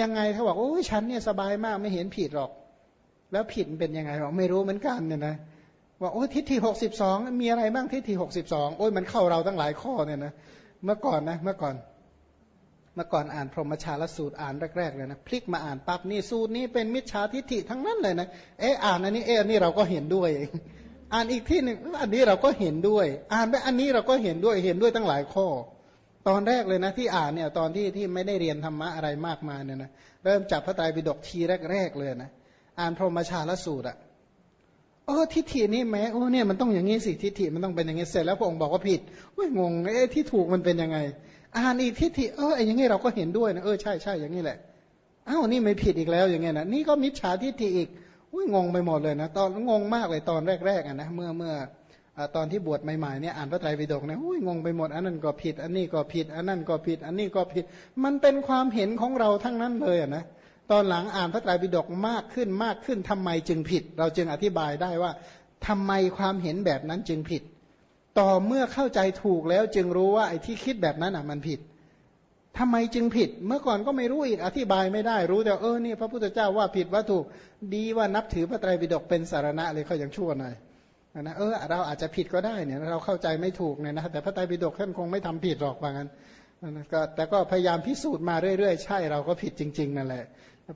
ยังไงเขาบอกโอ้ยฉันเนี่ยสบายมากไม่เห็นผิดหรอก แล้วผิดเป็นยังไงบอกไม่รู้เหมือนกันเนี่ยนะว่าโอ้ทิฏฐิหกสิบสองมีอะไรบ้างทิฏฐิหกสิบสองโอ้ยมันเข้าเราตั้งหลายข้อเนี่ยนะเมื่อก่อนนะเมื่อก่อนเมื่อก่อนอ่านพรหมชาลสูตรอ่านแรกๆเลยนะพลิกมาอ่านปั๊บนี่สูตรนี้เป็นมิจฉาทิฏฐิทั้งนั้นเลยนะเอออ่านอันนี้เออนนี้เราก็เห็นด้วย อ่านอีกที่หนึ่งอันนี้เราก็เห็นด้วย อ่านไปอันนี้เราก็เห็นด้วยเห็นด้วยตั้งหลายข้อ ตอนแรกเลยนะที่อ่านเนี่ยตอนที่ที่ไม่ได้เรียนธรรมะอะไรมากมายเนี่ยนะเริ่มจับพระไตรปิฎกทีแรกๆเลยนะอ่านพรหมชาลสูตรอะเออทิฏฐินี่แม้โอ้เนี่ยมันต้องอย่างนี้สิทิฏฐิมันต้องเป็นอย่างนี้เสร็จแล้วพระองค์บอกว่าผิดเว้ยงงเอ้ที่ถูกมันเป็นยังไง อ่านอีกทิฏฐิเออไอ้อย่างนี้เราก็เห็นด้วยนะเออใช่ใช่อย่างนี้แหละอ้าวนี่ไม่ผิดอีกแล้วอย่างเงี้ยนะนี่ก็มิจฉาทิฏฐิอีกอุ้ยงงไปหมดเลยนะตอนงงมากเลยตอนแรกๆอะนะเมื่อเมื่อ ตอนที่บวชใหม่ๆเนี่ยอ่านพระไตรปิฎกเนี่ยอุ้ยงงไปหมดอันนั้นก็ผิด อันนี้ก็ผิด อันนั้นก็ผิด อันนี้ก็ผิด มันเป็นความเห็นของเราทั้งนั้นเลยนะตอนหลังอ่านพระไตรปิฎกมากขึ้นมากขึ้นทำไมจึงผิด เราจึงอธิบายได้ว่าทำไมความเห็นแบบนั้นจึงผิด ต่อเมื่อเข้าใจถูกแล้วจึงรู้ว่าไอ้ที่คิดแบบนั้นอะมันผิดทำไมจึงผิด เมื่อก่อนก็ไม่รู้อีกอธิบายไม่ได้รู้แต่เออนี่พระพุทธเจ้าว่าผิดว่าถูกดีว่านับถือพระไตรปิฎกเป็นสารณะเลยเขายังชั่วหน่อย นะเออเราอาจจะผิดก็ได้เนี่ยเราเข้าใจไม่ถูกเนี่ยนะแต่พระไตรปิฎกท่านคงไม่ทำผิดหรอกว่างั้นก็แต่ก็พยายามพิสูจน์มาเรื่อยๆ ใช่เราก็ผิดจริงๆนั่นแหละ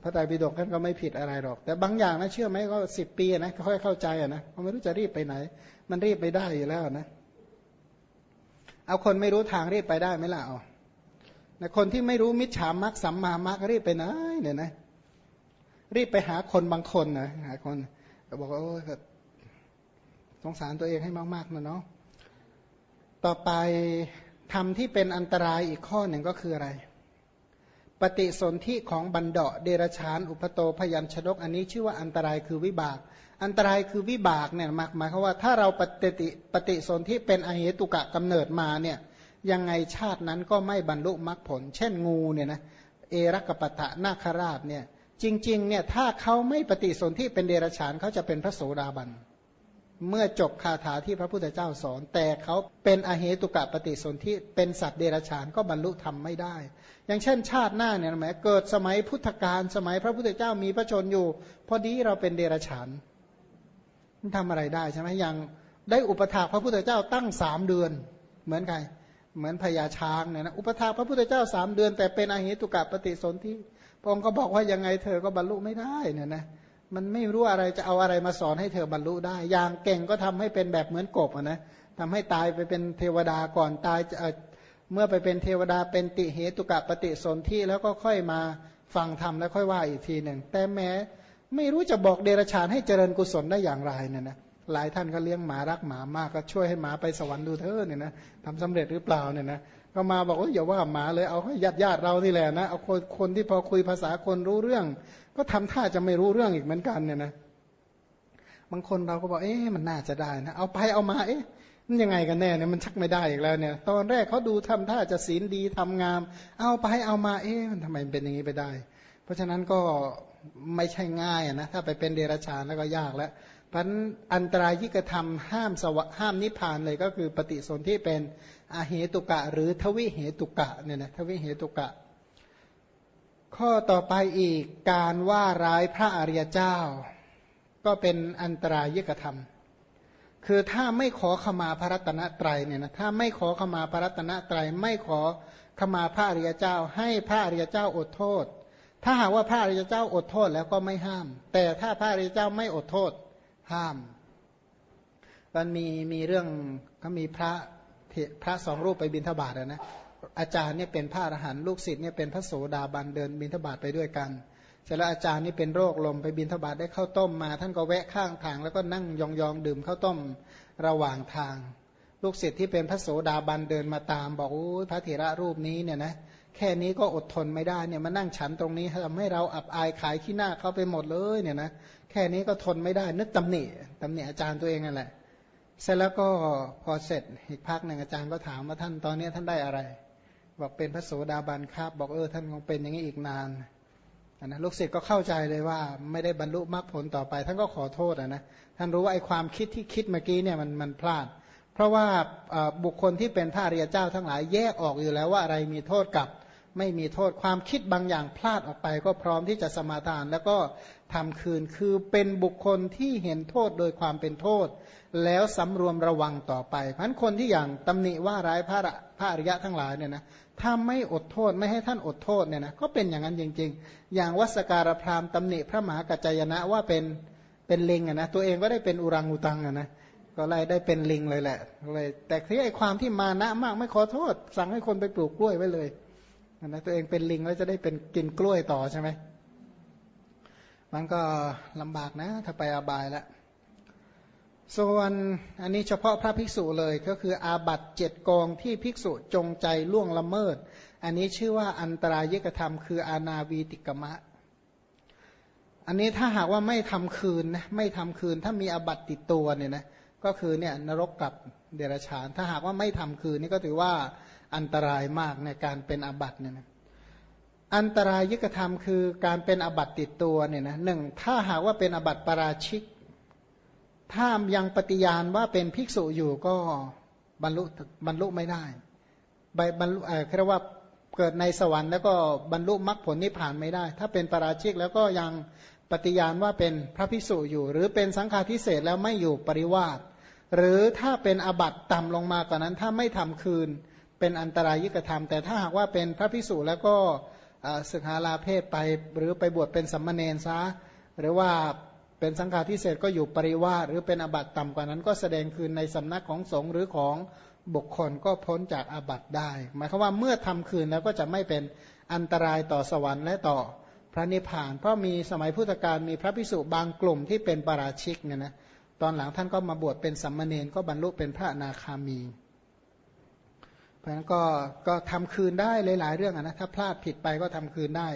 พระไตรปิฎกท่านก็ไม่ผิดอะไรหรอก แต่บางอย่างนะเชื่อไหมก็สิบปีนะค่อยเข้าใจอะนะเขาไม่รู้จะรีบไปไหน มันรีบไปได้อยู่แล้วนะ เอาคนไม่รู้ทางรีบไปได้ไหมล่ะอ๋อคนที่ไม่รู้มิจฉามรักสัมมามักรีบไปไหนเนี่ยนะ รีบไปหาคนบางคนนะหาคนบอกว่าโอ้ สงสารตัวเองให้มากๆนะเนาะต่อไปทำที่เป็นอันตรายอีกข้อหนึ่งก็คืออะไร ปฏิสนธิของบันเดาะเดรชาน อุปโตพยัญชนกอันนี้ชื่อว่าอันตรายคือวิบาก อันตรายคือวิบากเนี่ยหมายหมายความว่าถ้าเราปฏิปฏิสนธิเป็นอเหตุกะกำเนิดมาเนี่ยยังไงชาตินั้นก็ไม่บรรลุมรรคผล เช่นงูเนี่ยนะเอรักปะตะนาคราชเนี่ยจริงๆเนี่ยถ้าเขาไม่ปฏิสนธิเป็นเดรชานเขาจะเป็นพระโสดาบันเเมื่อจบคาถาที่พระพุทธเจ้าสอน แต่เขาเป็นอเหตุกะปฏิสนธิเป็นสัตว์เดรัจฉานก็บรรลุธรรมไม่ได้ อย่างเช่น ชาติหน้าเนี่ยแหมเกิดสมัยพุทธกาลสมัยพระพุทธเจ้ามีพระชนอยู่ พอดีเราเป็นเดรัจฉานมันทำอะไรได้ใช่ไหมอย่างได้อุปถากพระพุทธเจ้าตั้งสามเดือน เหมือนใครเหมือนพญาช้างเนี่ยนะอุปถากพระพุทธเจ้าสามเดือน แต่เป็นอเหตุกะปฏิสนธิพระองค์ก็บอกว่ายังไงเธอก็บรรลุไม่ได้เนี่ยนะ มันไม่รู้อะไรจะเอาอะไรมาสอนให้เธอบรรลุได้ อย่างเก่งก็ทำให้เป็นแบบเหมือนกบนะทำให้ตายไปเป็นเทวดาก่อนตายเมื่อไปเป็นเทวดาเป็นติเหตุกะปฏิสนธิแล้วก็ค่อยมาฟังธรรมแล้วค่อยว่าอีกทีหนึ่งแต่แม้ไม่รู้จะบอกเดรัจฉานให้เจริญกุศลได้อย่างไรเนี่ยนะ หลายท่านก็เลี้ยงหมารักหมามากก็ช่วยให้หมาไปสวรรค์ดูเถอเนี่ยนะทำสำเร็จหรือเปล่าเนี่ยนะก็มาบอกว่าอย่าว่าหมาเลยเอาให้ญาติญาติเรานี่แหละนะเอาคนคนที่พอคุยภาษาคนรู้เรื่อง ก็ทำท่าจะไม่รู้เรื่องอีกเหมือนกันเนี่ยนะบางคนเราก็บอกเอ๊ะมันน่าจะได้นะเอาไปเอามาเอ๊ะมันยังไงกันแน่เนี่ยมันชักไม่ได้อีกแล้วเนี่ย ตอนแรกเขาดูทำท่าจะศีลดีทำงาม เอาไปเอามาเอ๊ะมันทำไมเป็นอย่างนี้ไปได้ เพราะฉะนั้นก็ไม่ใช่ง่ายนะถ้าไปเป็นเดรัจฉานแล้วก็ยากแล้ว พันอันตรายที่กระทำห้ามสวะห้ามนิพพานเลยก็คือปฏิสนธิเป็นอาเหตุกะ หรือทวิเหตุกะเนี่ยนะทวิเหตุกะ ข้อต่อไปอีกการว่าร้ายพระอริยเจ้า ก็เป็นอันตรายยกธรรม คือถ้าไม่ขอขมาพระรัตนตรัยเนี่ยนะถ้าไม่ขอขมาพระรัตนตรัยไม่ขอขมาพระอริยเจ้า ให้พระอริยเจ้าอดโทษ ถ้าหากว่าพระอริยเจ้าอดโทษแล้วก็ไม่ห้าม แต่ถ้าพระอริยเจ้าไม่อดโทษ ห้ามมันมีมีเรื่องก็มีพระพระสองรูปไปบิณฑบาตนะอาจารย์เนี่ยเป็นพระอรหันต์ลูกศิษย์เนี่ยเป็นพระโสดาบันเดินบินทบาทไปด้วยกันเสร็จแล้วอาจารย์นี่เป็นโรคลมไปบินทบาทได้ข้าวต้มมา ท่านก็แวะข้างทาง แล้วก็นั่งยองๆดื่มข้าวต้มระหว่างทาง ลูกศิษย์ที่เป็นพระโสดาบันเดินมาตาม บอกโอ้พระเถระรูปนี้เนี่ยนะ แค่นี้ก็อดทนไม่ได้เนี่ยมานั่งฉันตรงนี้ทำให้เราอับอายขายขี้หน้าเขาไปหมดเลยเนี่ยนะแค่นี้ก็ทนไม่ได้ นึกตำหนิตำหนิอาจารย์ตัวเองนั่นแหละ เสร็จแล้วก็พอเสร็จอีกพักหนึ่งอาจารย์ก็ถามว่าท่านตอนนี้ท่านได้อะไร บอกเป็นพระโสดาบันครับ บอกเออท่านคงเป็นอย่างนี้อีกนานนะลูกศิษย์ก็เข้าใจเลยว่าไม่ได้บรรลุมรรคผลต่อไป ท่านก็ขอโทษนะท่านรู้ว่าไอ้ความคิดที่คิดเมื่อกี้เนี่ยมันมันพลาด เพราะว่าบุคคลที่เป็นพระอริยเจ้าทั้งหลายแยกออกอยู่แล้วว่าอะไรมีโทษกับ ไม่มีโทษความคิดบางอย่างพลาดออกไป ก็พร้อมที่จะสมาทาน แล้วก็ทำคืนคือเป็นบุคคลที่เห็นโทษโดยความเป็นโทษ แล้วสำรวมระวังต่อไปเพราะคนที่อย่างตำหนิว่าร้ายพระพระอริยะทั้งหลายเนี่ยนะถ้าไม่อดโทษไม่ให้ท่านอดโทษเนี่ยนะก็เป็นอย่างนั้นจริง ๆ อย่างวัสการพราหมณ์ตำหนิพระมหากัจจยนะว่าเป็นเป็นลิงอะนะตัวเองก็ได้เป็นอุรังอุตังอะนะก็เลยได้เป็นลิงเลยแหละเลยแต่ที่ไอความที่มานะมากไม่ขอโทษ สั่งให้คนไปปลูกกล้วยไว้เลย นะตัวเองเป็นลิงแล้วจะได้เป็นกินกล้วยต่อใช่ไหมมันก็ลำบากนะ ถ้าไปอาบายล้วส่วนอันนี้เฉพาะพระภิกษุเลยก็คืออาบัตเจ็ดกองที่ภิกษุจงใจล่วงละเมิด อันนี้ชื่อว่าอันตรายกธรรม คืออาณาวีติกมะ อันนี้ถ้าหากว่าไม่ทำคืนนะไม่ทำคืนถ้ามีอาบัตติดตัวเนี่ยนะก็คือเนี่ยนรกกับ เดรัจฉาน ถ้าหากว่าไม่ทำคืนนี่ก็ถือว่าอันตรายมากในการเป็นอาบัตเนี่ยนะอันตรายยิกธรรมคือการเป็นอาบัตติดตัวเนี่ยนะหนึ่งถ้าหากว่าเป็นอาบัตปราชิก ถ้ายังปฏิญาณว่าเป็นภิกษุอยู่ก็บรรลุบรรลุไม่ได้ใบบรรลุเอ่อเรียกว่าเกิดในสวรรค์แล้วก็บรรลุมรรคผลนิพพานไม่ได้ ถ้าเป็นปราชิกแล้วก็ยังปฏิญาณว่าเป็นพระภิกษุอยู่ หรือเป็นสังฆาทิเศษแล้วไม่อยู่ปริวาส หรือถ้าเป็นอบัตต่ำลงมากว่านั้นถ้าไม่ทำคืนเป็นอันตรายิกธรรม แต่ถ้าหากว่าเป็นพระภิกษุแล้วก็ศึกษาลาเพศไป หรือไปบวชเป็นสัมมาเนนซะหรือว่าเป็นสังฆาทิเศษก็อยู่ปริวาสหรือเป็นอบัตต่ำกว่านั้นก็แสดงคืนในสำนักของสงฆ์หรือของบุคคลก็พ้นจากอาบัตได้ หมายความว่าเมื่อทำคืนแล้วก็จะไม่เป็นอันตรายต่อสวรรค์และต่อพระนิพพาน เพราะมีสมัยพุทธกาลมีพระพิสุบางกลุ่มที่เป็นปราชิกเนี่ยนะ ตอนหลังท่านก็มาบวชเป็นสัมมาเนนก็บรรลุเป็นพระนาคามี เพราะฉะนั้นก็ก็ทำคืนได้หลาย ๆ เรื่องนะถ้าพลาดผิดไปก็ทำคืนได้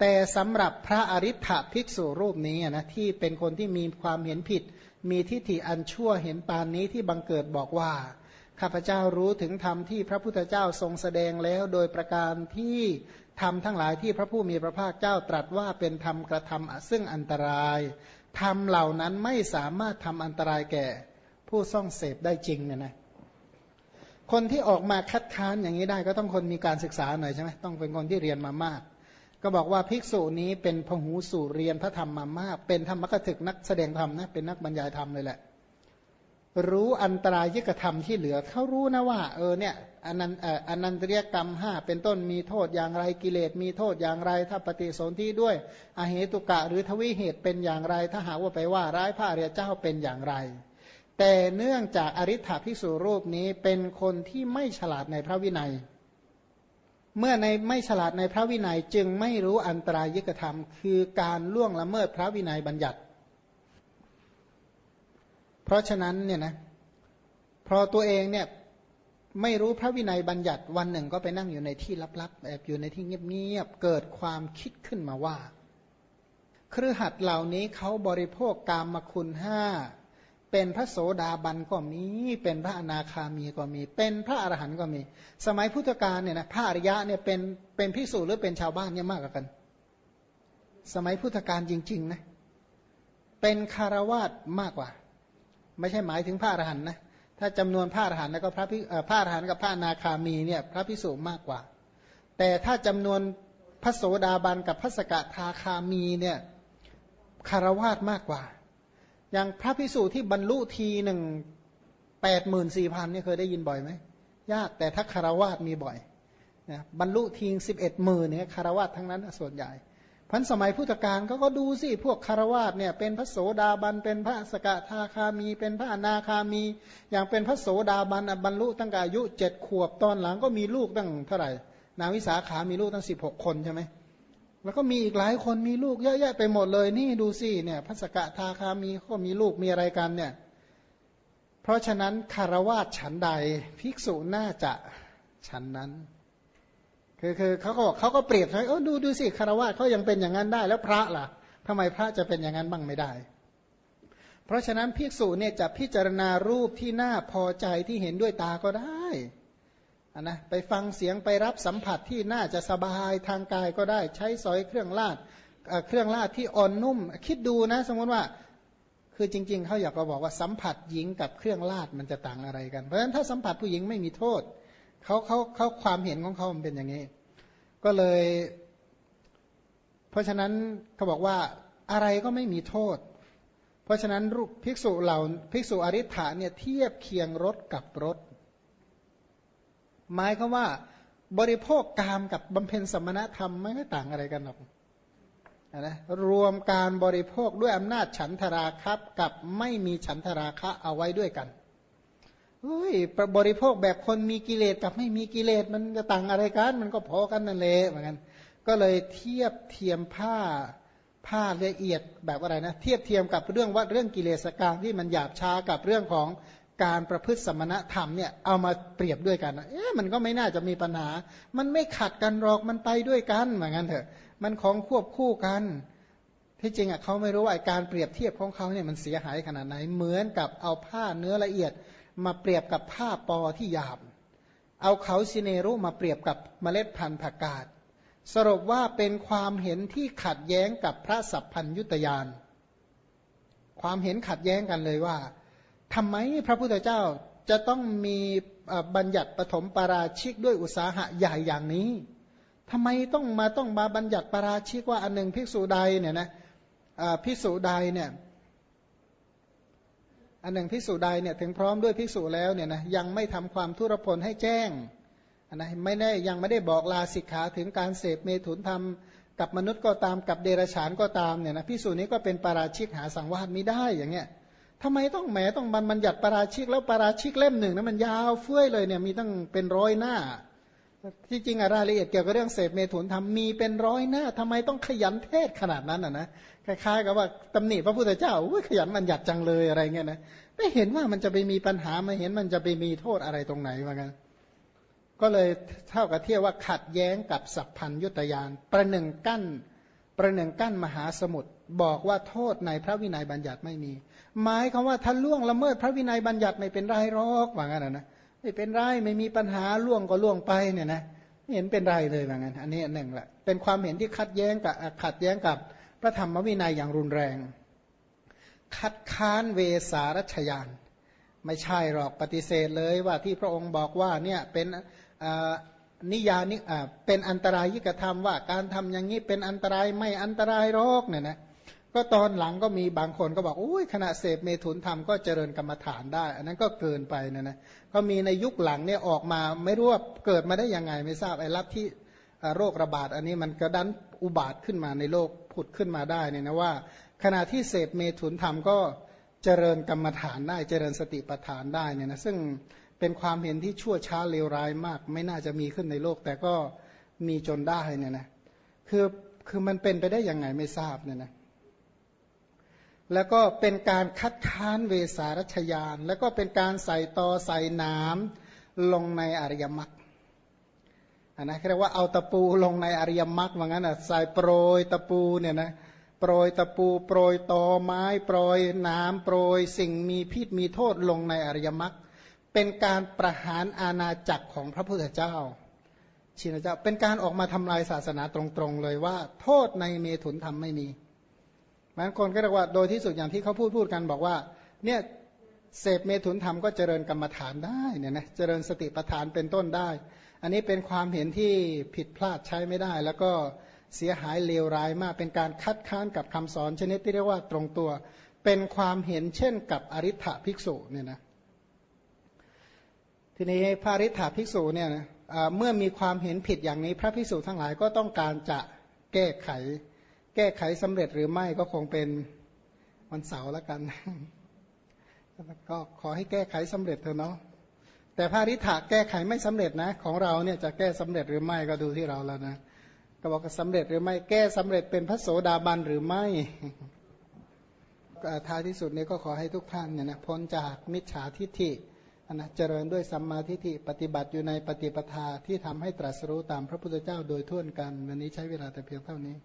แต่สำหรับพระอริ t ภิกษุรูปนี้นะที่เป็นคนที่มีความเห็นผิด มีทิฏฐิอันชั่วเห็นปานนี้ที่บังเกิดบอกว่าข้าพเจ้ารู้ถึงธรรมที่พระพุทธเจ้าทรงแสดงแล้ว โดยประการที่ทำทั้งหลายที่พระผู้มีพระภาคเจ้าตรัสว่าเป็นธรรมกระทำซึ่งอันตราย ธรรมเหล่านั้นไม่สามารถทำอันตรายแก่ ผู้ซ่องเสพได้จริงเนี่ยนะคนที่ออกมาคัดค้านอย่างนี้ได้ก็ต้องคนมีการศึกษาหน่อยใช่ไหมต้องเป็นคนที่เรียนมามาก ก็บอกว่าภิกษุนี้เป็นพหูสูเรียนพระธรรมมามาก เป็นธรรมกถึกนักแสดงธรรมนะเป็นนักบรรยายธรรมเลยแหละ รู้อันตรายยิกธรรมที่เหลือเขารู้นะว่า เออเนี่ยอนันเอออนันตริยกรรมห้าเป็นต้นมีโทษอย่างไรกิเลสมีโทษอย่างไร ถ้าปฏิสนธิด้วยอเหตุกะหรือทวิเหตุเป็นอย่างไร ถ้าหากว่าไปว่าร้ายพระเรียเจ้าเป็นอย่างไร แต่เนื่องจากอริ t ภิกษุรูปนี้เป็นคนที่ไม่ฉลาดในพระวินัย เมื่อในไม่ฉลาดในพระวินัยจึงไม่รู้อันตรายิกธรรม คือการล่วงละเมิดพระวินัยบัญญัติ เพราะฉะนั้นเนี่ยนะพอตัวเองเนี่ยไม่รู้พระวินัยบัญญัติวันหนึ่งก็ไปนั่งอยู่ในที่ลับๆแอบอยู่ในที่เงียบๆเกิดความคิดขึ้นมาว่าครือหัดเหล่านี้เขาบริโภคกามมคุณห้าเป็นพระโสดาบันก็มี เป็นพระอนาคามีก็มี เป็นพระอรหันต์ก็มี สมัยพุทธกาลเนี่ยนะพระอริยะเนี่ยเป็นเป็นพิสูจน์หรือเป็นชาวบ้านเนี่ยมากกว่ากัน สมัยพุทธกาลจริง ๆ นะ เป็นคารวาสมากกว่า ไม่ใช่หมายถึงพระอรหันต์นะถ้าจำนวนพระอรหันต์แล้วก็พระพิพระอรหันต์กับพระนาคามีเนี่ยพระพิสูจน์มากกว่า แต่ถ้าจำนวนพระโสดาบันกับพระสกทาคามีเนี่ยคารวาสมากกว่า อย่างพระพิสูจน์ที่บรรลุทีหนึ่งแปดหมื่นสี่พันนี่เคยได้ยินบ่อยไหมยากแต่ถ้าคารวาสมีบ่อยนะบรรลุทีสิบเอ็ดหมื่นเนี่ยคารวาสทั้งนั้นส่วนใหญ่ พันสมัยพุทธกาลก็ก็ดูสิพวกคารวาสเนี่ยเป็นพระโสดาบันเป็นพระสกทาคามี เป็นพระอนาคามี อย่างเป็นพระโสดาบันบรรลุตั้งแต่อายุเจ็ดขวบตอนหลังก็มีลูกตั้งเท่าไหร่ นางวิสาขามีลูกตั้งสิบหกคนใช่ไหมแล้วก็มีอีกหลายคนมีลูกเยอะแยะไปหมดเลยนี่ดูสิเนี่ยพระสกทาคามีก็มีลูกมีอะไรกันเนี่ยเพราะฉะนั้นคารวาสฉันใดภิกษุน่าจะฉันนั้น คือคือเขาก็บอกเขาก็เปรียบใช่เออดูดูสิคารวาสเขายังเป็นอย่างนั้นได้ แล้วพระล่ะทำไมพระจะเป็นอย่างนั้นบ้างไม่ได้ เพราะฉะนั้นภิกษุเนี่ยจะพิจารณารูปที่น่าพอใจที่เห็นด้วยตาก็ได้นะไปฟังเสียงไปรับสัมผัสที่น่าจะสบายทางกายก็ได้ ใช้สอยเครื่องลาดเครื่องลาดที่อ่อนนุ่ม คิดดูนะ สมมติว่าคือจริง ๆเขาอยากจะบอกว่าสัมผัสหญิงกับเครื่องลาดมันจะต่างอะไรกัน เพราะฉะนั้นถ้าสัมผัสผู้หญิงไม่มีโทษ เขาเขาเขาความเห็นของเขามันเป็นอย่างนี้ ก็เลย เพราะฉะนั้นเขาบอกว่าอะไรก็ไม่มีโทษ เพราะฉะนั้นรูปภิกษุเหล่าภิกษุอริ t ะเนี่ยเทียบเคียงรถกับรถ หมายคือว่า บริโภคกามกับบำเพ็ญสมณธรรมไม่ต่างอะไรกันหรอกนะรวมการบริโภคด้วยอำนาจฉันทราคับกับไม่มีฉันทราคะเอาไว้ด้วยกัน เฮ้ยบริโภคแบบคนมีกิเลสกับไม่มีกิเลสมันจะต่างอะไรกัน มันก็พอกันนั่นแหละเหมือนกันก็เลยเทียบเทียมผ้าผ้าละเอียดแบบอะไรนะ เทียบเทียมกับเรื่องว่าเรื่องกิเลสกรรมที่มันหยาบช้ากับเรื่องของการประพฤติสมณธรรมเนี่ยเอามาเปรียบด้วยกันเอ๊ะมันก็ไม่น่าจะมีปัญหา มันไม่ขัดกันหรอกมันไปด้วยกันเหมือนกันเถอะ มันของควบคู่กัน ที่จริงอะเขาไม่รู้ว่าการเปรียบเทียบของเขาเนี่ยมันเสียหายขนาดไหนเหมือนกับเอาผ้าเนื้อละเอียด มาเปรียบกับผ้าปอที่หยาบ เอาเขาซิเนรุมาเปรียบกับเมล็ดพันธุ์ผักกาดสรุปว่าเป็นความเห็นที่ขัดแย้งกับพระสัพพัญยุตยาน ความเห็นขัดแย้งกันเลยว่าทำไมพระพุทธเจ้าจะต้องมีบัญญัติปฐมปาราชิกด้วยอุตสาหะใหญ่อย่างนี้ทำไมต้องมาต้องมาบัญญัติปาราชิกว่าอันหนึ่งภิกษุใดเนี่ยนะภิกษุใดเนี่ย อันหนึ่งภิกษุใดเนี่ยถึงพร้อมด้วยภิกษุแล้วเนี่ยนะยังไม่ทำความทุรพลให้แจ้งนะไม่ได้ยังไม่ได้บอกลาสิกขาถึงการเสพเมถุนธรรมกับมนุษย์ก็ตามกับเดรัจฉานก็ตามเนี่ยนะภิกษุนี้ก็เป็นปาราชิกหาสังวาสไม่ได้อย่างเงี้ยทำไมต้องแหมต้องบัญญัติปาราชิกแล้วปาราชิกเล่มหนึ่งนะมันยาวเฟื่อยเลยเนี่ยมีตั้งเป็นร้อยหน้า ที่จริงอะรายละเอียดเกี่ยวกับเรื่องเสพเมถุนทำมีเป็นร้อยหน้าทำไมต้องขยันเทศขนาดนั้นอะนะคล้ายๆกับว่าตำหนิพระพุทธเจ้าขยันบัญญัตจังเลยอะไรเงี้ยนะไม่เห็นว่ามันจะไปมีปัญหาไม่เห็นมันจะไปมีโทษอะไรตรงไหนว่ากันก็เลยเท่ากับเทียบว่าขัดแย้งกับสัพพัญยุตยาน ประหนึ่งกั้น ประหนึ่งกั้นมหาสมุทรบอกว่าโทษในพระวินัยบัญญัติไม่มี หมายคำว่าถ้านล่วงละเมิดพระวินัยบัญญัติไม่เป็นไรหรอกว่างั้นนะ ไม่เป็นไรไม่มีปัญหาล่วงก็ล่วงไปเนี่ยนะไม่เห็นเป็นไรเลยว่างั้นอันนี้หนึ่งแหละเป็นความเห็นที่ขัดแย้งกับขัดแย้งกับพระธรรมวินัยอย่างรุนแรง คัดค้านเวสารัชยาน ไม่ใช่หรอกปฏิเสธเลยว่าที่พระองค์บอกว่าเนี่ยเป็นนิยานิเป็นอันตรายยิกธรรมว่าการทำอย่างนี้เป็นอันตรายไม่อันตรายหรอกเนี่ยนะ ก็ตอนหลังก็มีบางคนก็บอกอุ้ยขณะเสพเมถุนธรรมก็เจริญกรรมฐานได้ อันนั้นก็เกินไปนะนะก็มีในยุคหลังเนี่ยออกมาไม่รู้ว่าเกิดมาได้ยังไงไม่ทราบไอ้รับที่โรคระบาด อันนี้มันกระดันอุบาทขึ้นมาในโลกผุดขึ้นมาได้เนี่ยนะว่า ขณะที่เสพเมถุนธรรมก็เจริญกรรมฐานได้เจริญสติปัฏฐานได้เนี่ยนะซึ่งเป็นความเห็นที่ชั่วช้าเลวร้ายมาก ไม่น่าจะมีขึ้นในโลก แต่ก็มีจนได้เนี่ยนะคือคือมันเป็นไปได้ยังไงไม่ทราบเนี่ยนะ แล้วก็เป็นการคัดค้านเวสารัชยาน แล้วก็เป็นการใส่ตอใส่น้ำลงในอริยมรรคอันนะเรียกว่าเอาตะปูลงในอริยมรรคว่างั้นอะใส่โปรยตะปูเนี่ยนะโปรยตะปูโปรยตอไม้โปรยน้ำโปรยสิ่งมีพิษมีโทษลงในอริยมรรคเป็นการประหารอาณาจักรของพระพุทธเจ้าชินเจ้าเป็นการออกมาทำลายศาสนาตรงๆเลยว่า โทษในเมถุนธรรมไม่มี บางคนก็เรียกว่าโดยที่สุดอย่างที่เขาพูดพูดกันบอกว่าเนี่ยเสพเมถุนธรรมก็เจริญกรรมฐานได้เนี่ยนะเจริญสติปัฏฐานเป็นต้นได้ อันนี้เป็นความเห็นที่ผิดพลาดใช้ไม่ได้ แล้วก็เสียหายเลวร้ายมากเป็นการคัดค้านกับคำสอนชนิดที่เรียกว่าตรงตัว เป็นความเห็นเช่นกับอริ t ภิกษุเนี่ยนะทีนี้พระอริ t ภิกษุเนี่ยนะเมื่อมีความเห็นผิดอย่างนี้ พระภิกษุทั้งหลายก็ต้องการจะแก้ไข แก้ไขสำเร็จหรือไม่ก็คงเป็นวันเสาร์แล้วกัน ก็ขอให้แก้ไขสำเร็จเถอะเนาะแต่พระริธาแก้ไขไม่สำเร็จนะ ของเราเนี่ยจะแก้สำเร็จหรือไม่ก็ดูที่เราแล้วนะก็บอกสำเร็จหรือไม่แก้สำเร็จเป็นพระโสดาบันหรือไม่ท้ายที่สุดนี้ก็ขอให้ทุกท่านเนี่ยนะพ้นจากมิจฉาทิฏฐินะเจริญด้วยสัมมาทิฏฐิปฏิบัติอยู่ในปฏิปทาที่ทำให้ตรัสรู้ตามพระพุทธเจ้าโดยทั่วกัน วันนี้ใช้เวลาแต่เพียงเท่านี้